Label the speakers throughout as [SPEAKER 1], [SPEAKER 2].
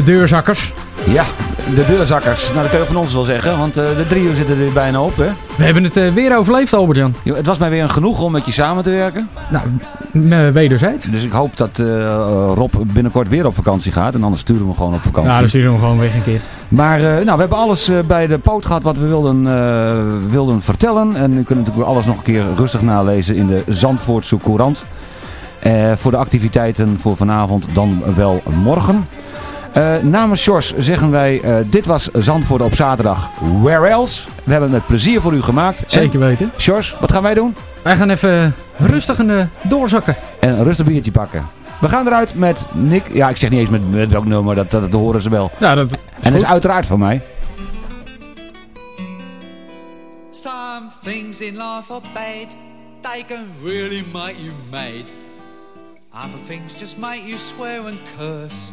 [SPEAKER 1] De deurzakkers.
[SPEAKER 2] Ja, de deurzakkers. Nou, dat kun je van ons wel zeggen, want uh, de drieën zitten er bijna op, hè?
[SPEAKER 1] We hebben het uh, weer overleefd, Albert-Jan.
[SPEAKER 2] Het was mij weer een genoeg om met je samen te werken.
[SPEAKER 1] Nou, wederzijds.
[SPEAKER 2] Dus ik hoop dat uh, Rob binnenkort weer op vakantie gaat. En anders sturen we hem gewoon op vakantie.
[SPEAKER 1] Ja, dan sturen we hem gewoon weg een keer.
[SPEAKER 2] Maar nou, we hebben alles bij de poot gehad wat we wilden, wilden vertellen. En u kunt natuurlijk alles nog een keer rustig nalezen in de Zandvoortse Courant. voor de activiteiten voor vanavond dan wel morgen. Uh, namens Sjors zeggen wij, uh, dit was Zandvoort op zaterdag. Where else? We hebben het plezier voor u gemaakt.
[SPEAKER 1] Zeker weten.
[SPEAKER 2] Sjors, wat gaan wij doen?
[SPEAKER 1] Wij gaan even rustig een uh, doorzakken.
[SPEAKER 2] En een rustig biertje pakken. We gaan eruit met Nick. Ja, ik zeg niet eens met, met welk nummer, dat, dat, dat horen ze wel.
[SPEAKER 1] Ja, dat is
[SPEAKER 2] en dat is uiteraard van mij.
[SPEAKER 3] Some things in life are bad. They can really make you mad. Other things just make you swear and curse.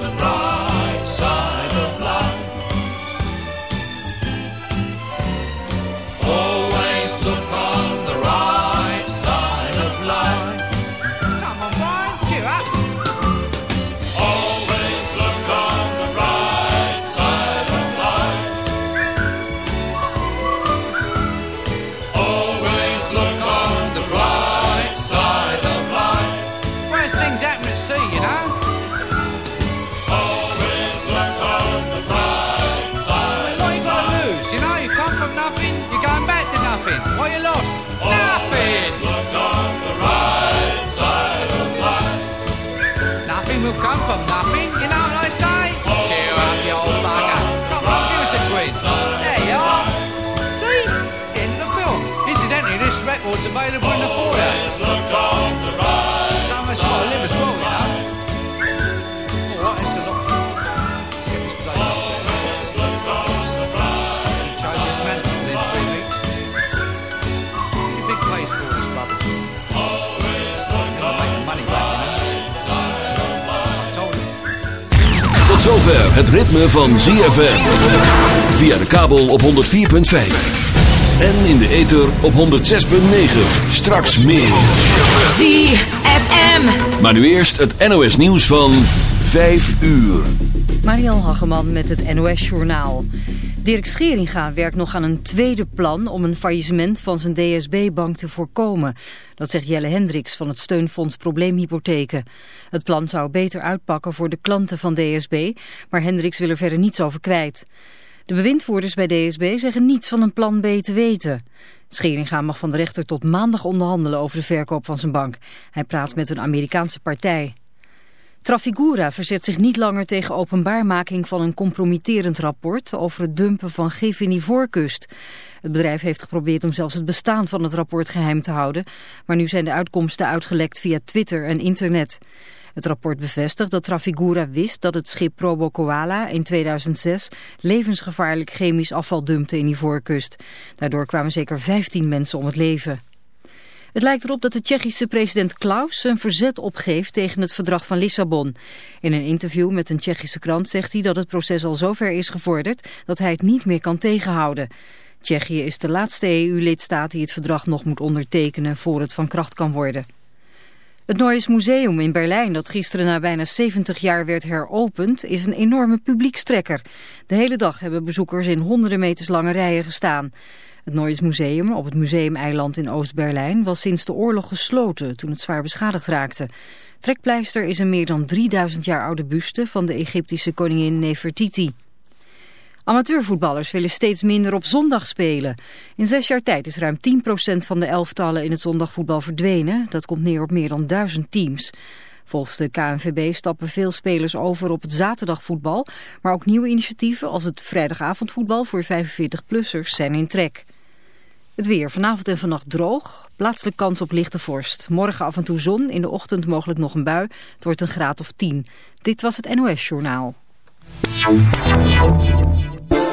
[SPEAKER 3] record's available in the.
[SPEAKER 4] Always look on the right
[SPEAKER 3] live as well, you know. All right, it's place.
[SPEAKER 4] Always look on the right
[SPEAKER 3] man within three weeks. Think pays for this?
[SPEAKER 4] Always look
[SPEAKER 3] the money back, you know. I told you.
[SPEAKER 5] Tot zover het ritme van ZFM. Via de kabel op 104.5. En in de ether op 106.9. Straks meer.
[SPEAKER 6] ZFM.
[SPEAKER 5] Maar nu eerst het NOS nieuws van 5 uur.
[SPEAKER 6] Mariel Hageman met het NOS Journaal. Dirk Scheringa werkt nog aan een tweede plan om een faillissement van zijn DSB-bank te voorkomen. Dat zegt Jelle Hendricks van het steunfonds Probleemhypotheken. Het plan zou beter uitpakken voor de klanten van DSB, maar Hendricks wil er verder niets over kwijt. De bewindvoerders bij DSB zeggen niets van een plan B te weten. Scheringa mag van de rechter tot maandag onderhandelen over de verkoop van zijn bank. Hij praat met een Amerikaanse partij. Trafigura verzet zich niet langer tegen openbaarmaking van een compromitterend rapport over het dumpen van gif in die voorkust. Het bedrijf heeft geprobeerd om zelfs het bestaan van het rapport geheim te houden, maar nu zijn de uitkomsten uitgelekt via Twitter en internet. Het rapport bevestigt dat Trafigura wist dat het schip Probo Koala in 2006 levensgevaarlijk chemisch afval dumpte in die voorkust. Daardoor kwamen zeker 15 mensen om het leven. Het lijkt erop dat de Tsjechische president Klaus zijn verzet opgeeft tegen het verdrag van Lissabon. In een interview met een Tsjechische krant zegt hij dat het proces al zover is gevorderd dat hij het niet meer kan tegenhouden. Tsjechië is de laatste EU-lidstaat die het verdrag nog moet ondertekenen voor het van kracht kan worden. Het Neues Museum in Berlijn, dat gisteren na bijna 70 jaar werd heropend, is een enorme publiekstrekker. De hele dag hebben bezoekers in honderden meters lange rijen gestaan. Het Neues Museum op het Museumeiland in Oost-Berlijn was sinds de oorlog gesloten toen het zwaar beschadigd raakte. Trekpleister is een meer dan 3000 jaar oude buste van de Egyptische koningin Nefertiti. Amateurvoetballers willen steeds minder op zondag spelen. In zes jaar tijd is ruim 10% van de elftallen in het zondagvoetbal verdwenen. Dat komt neer op meer dan duizend teams. Volgens de KNVB stappen veel spelers over op het zaterdagvoetbal, maar ook nieuwe initiatieven als het vrijdagavondvoetbal voor 45-plussers zijn in trek. Het weer vanavond en vannacht droog, plaatselijk kans op lichte vorst. Morgen af en toe zon, in de ochtend mogelijk nog een bui. Het wordt een graad of 10. Dit was het NOS Journaal.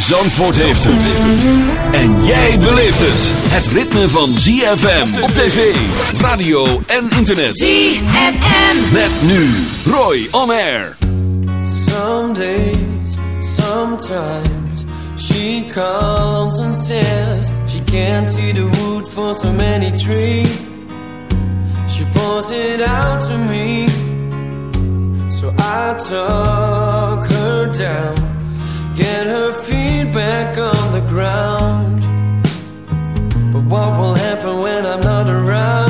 [SPEAKER 5] Zandvoort heeft het. En jij beleeft het. Het ritme van ZFM op tv, radio en internet.
[SPEAKER 7] ZFM.
[SPEAKER 5] Met nu Roy On Air.
[SPEAKER 8] Some days, sometimes she calls and says she can't see the wood for so many trees. She pours it out to me, so I talk her down. Get her feet back on the ground. But what will happen when I'm not around?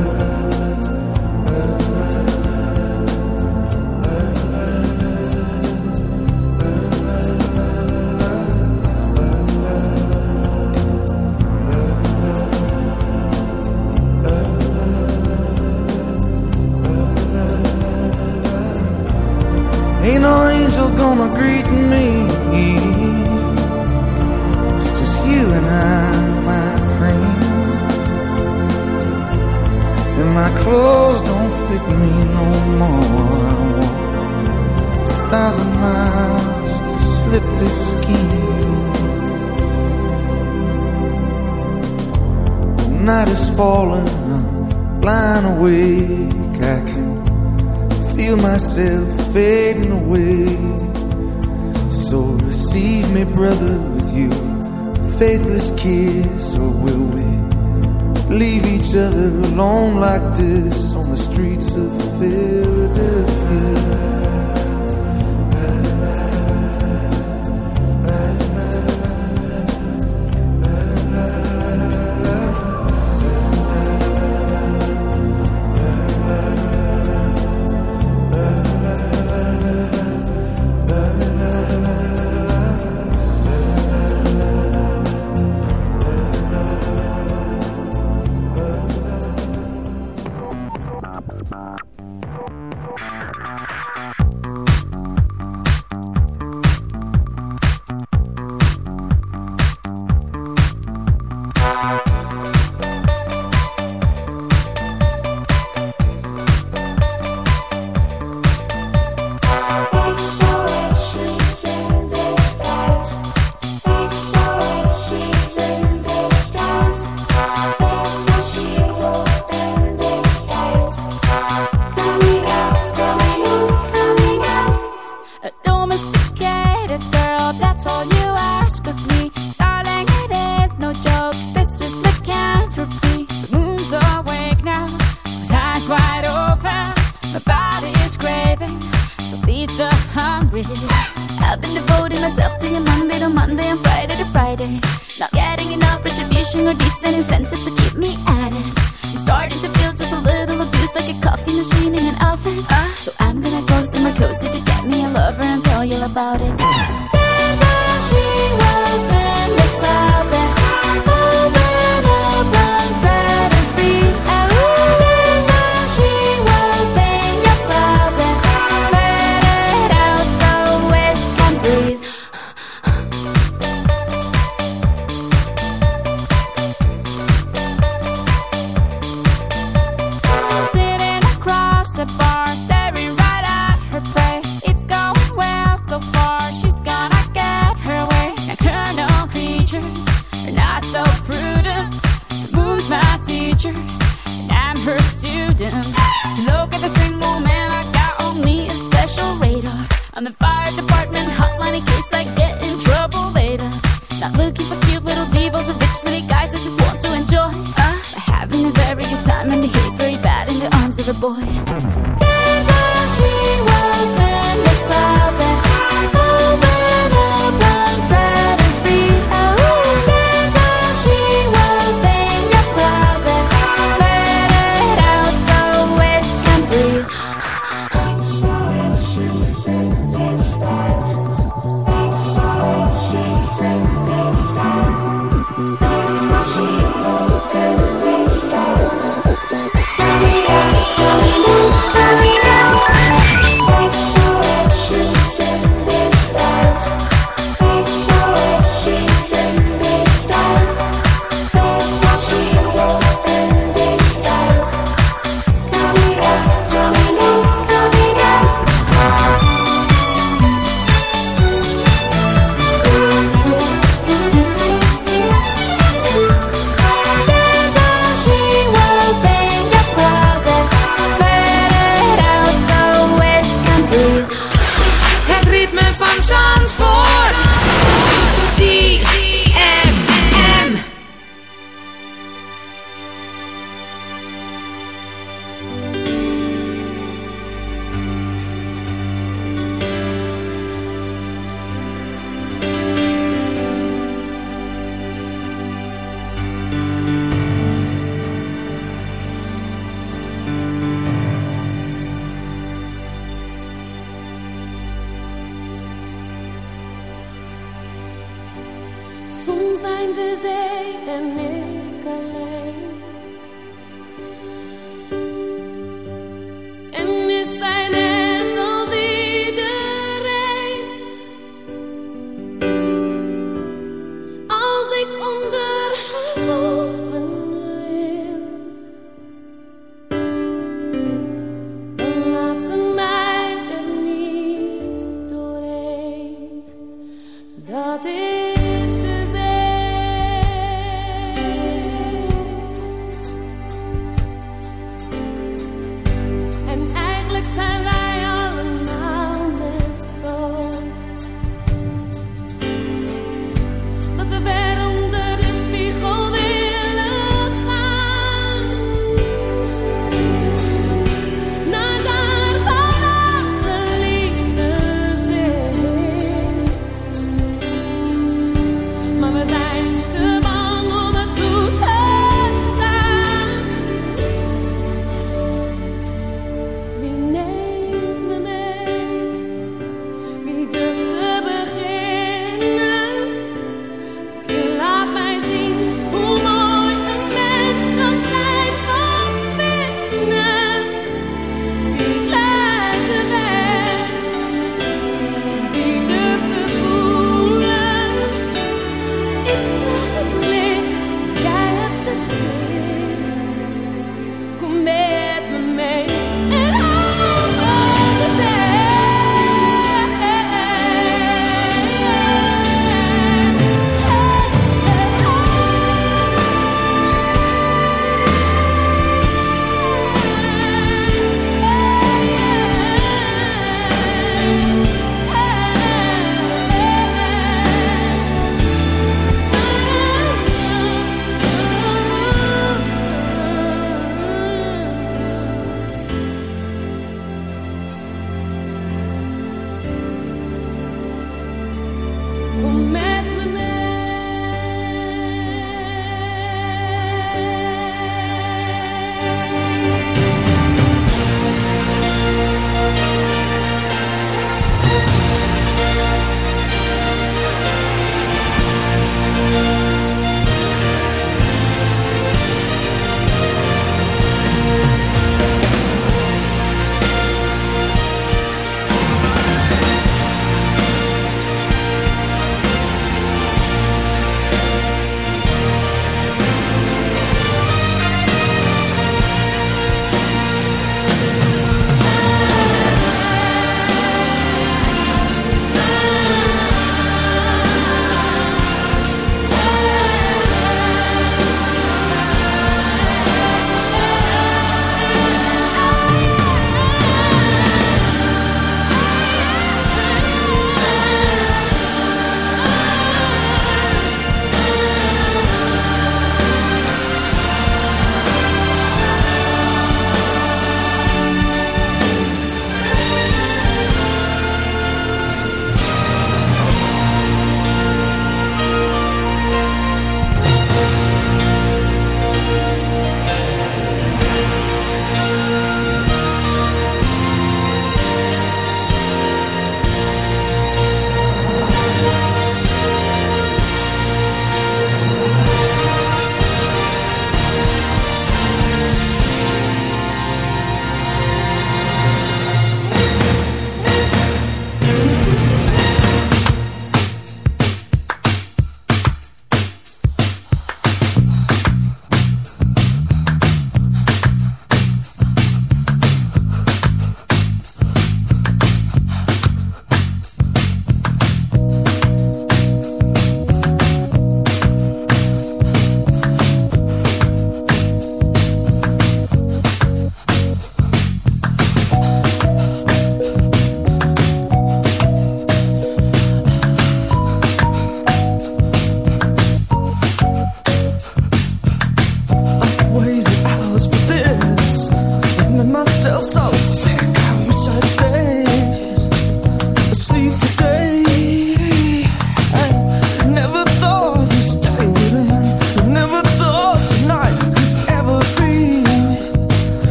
[SPEAKER 9] like this on the streets of
[SPEAKER 10] Philly.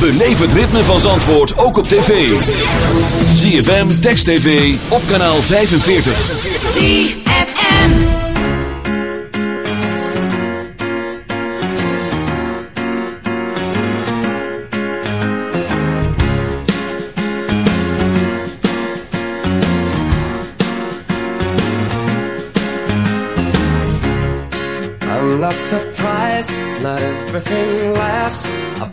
[SPEAKER 5] Beleef het ritme van Zandvoort ook op tv. ZFM, Text TV, op kanaal 45.
[SPEAKER 7] ZFM.
[SPEAKER 8] I'm not surprised, not everything lasts.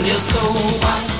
[SPEAKER 11] Around your soul. What's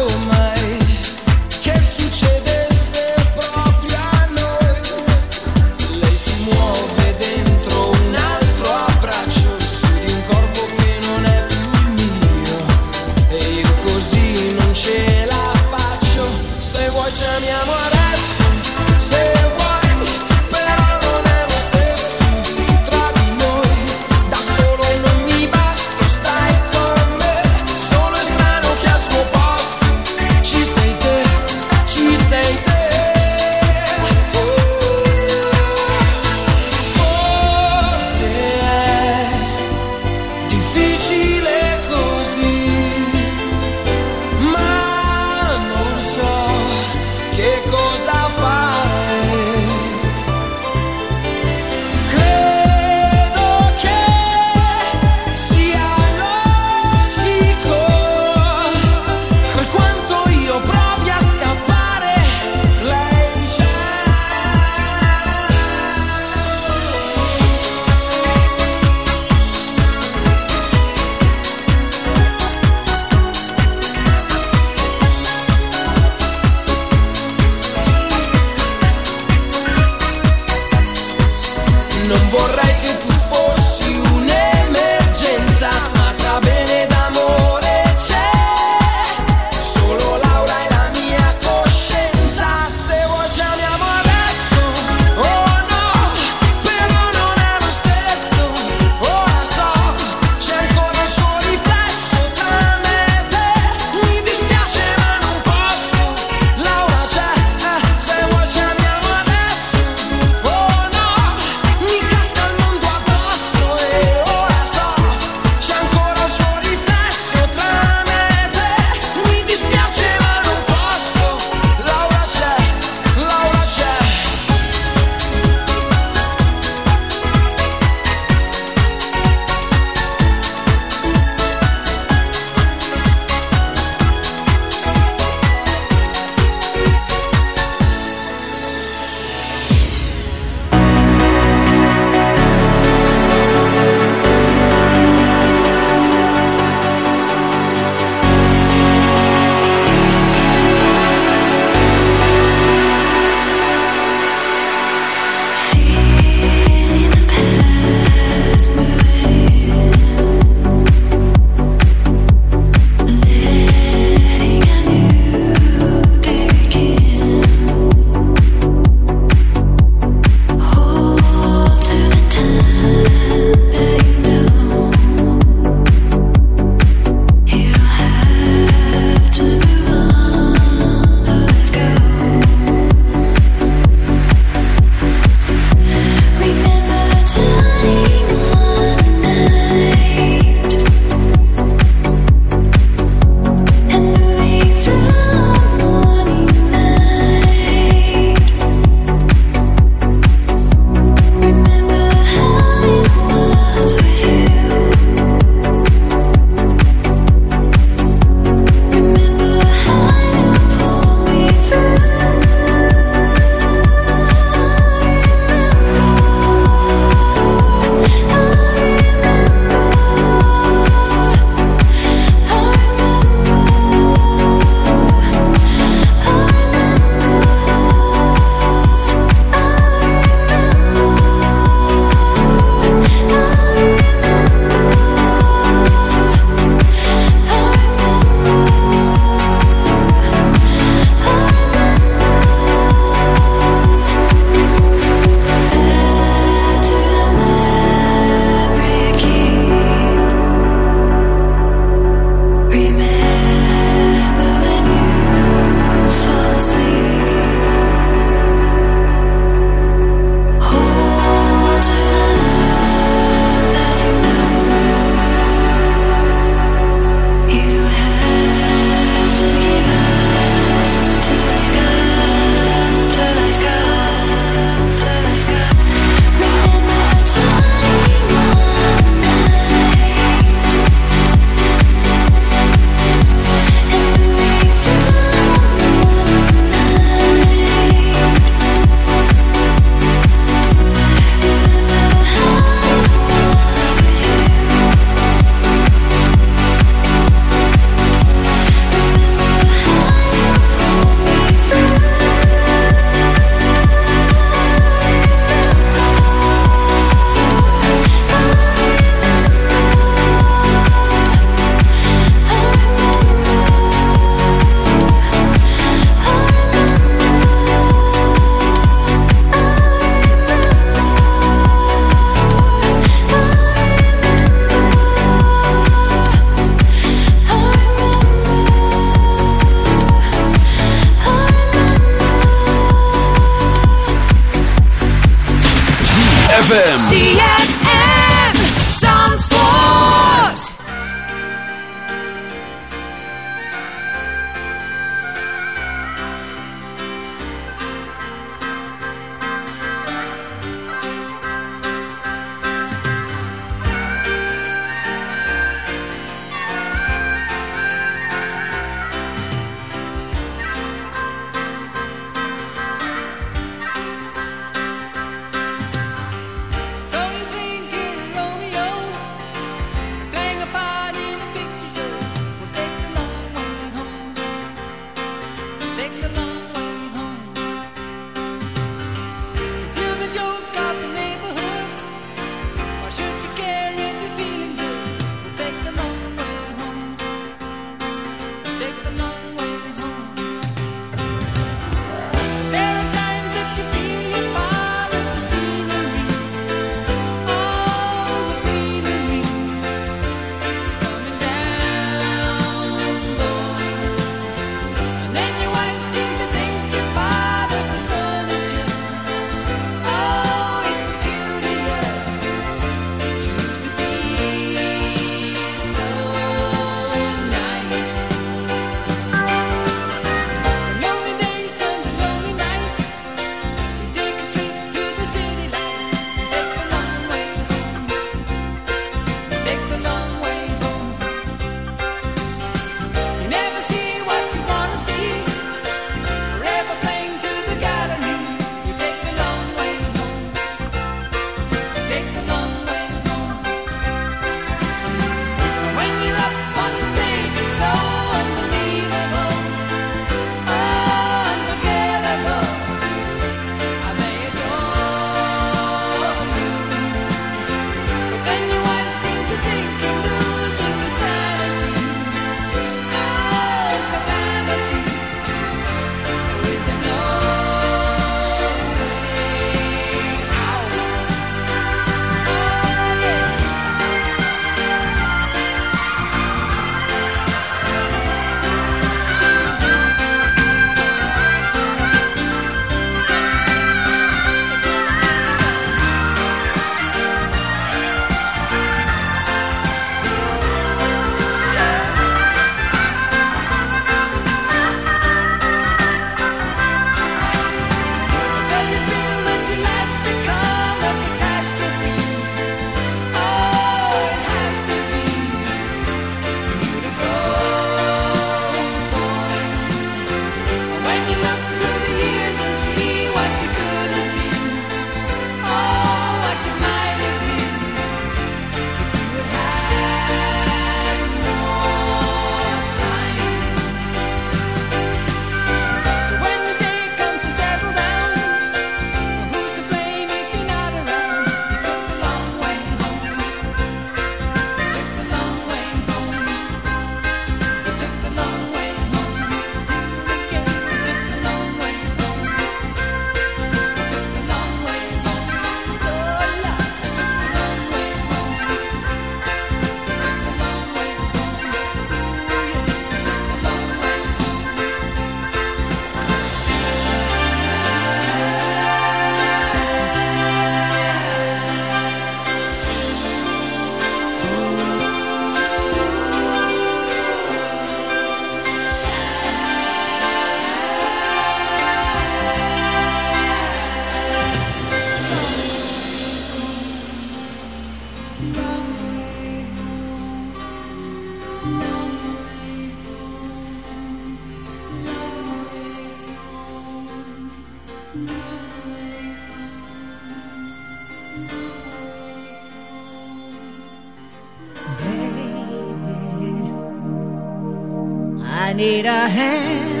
[SPEAKER 12] Need a hand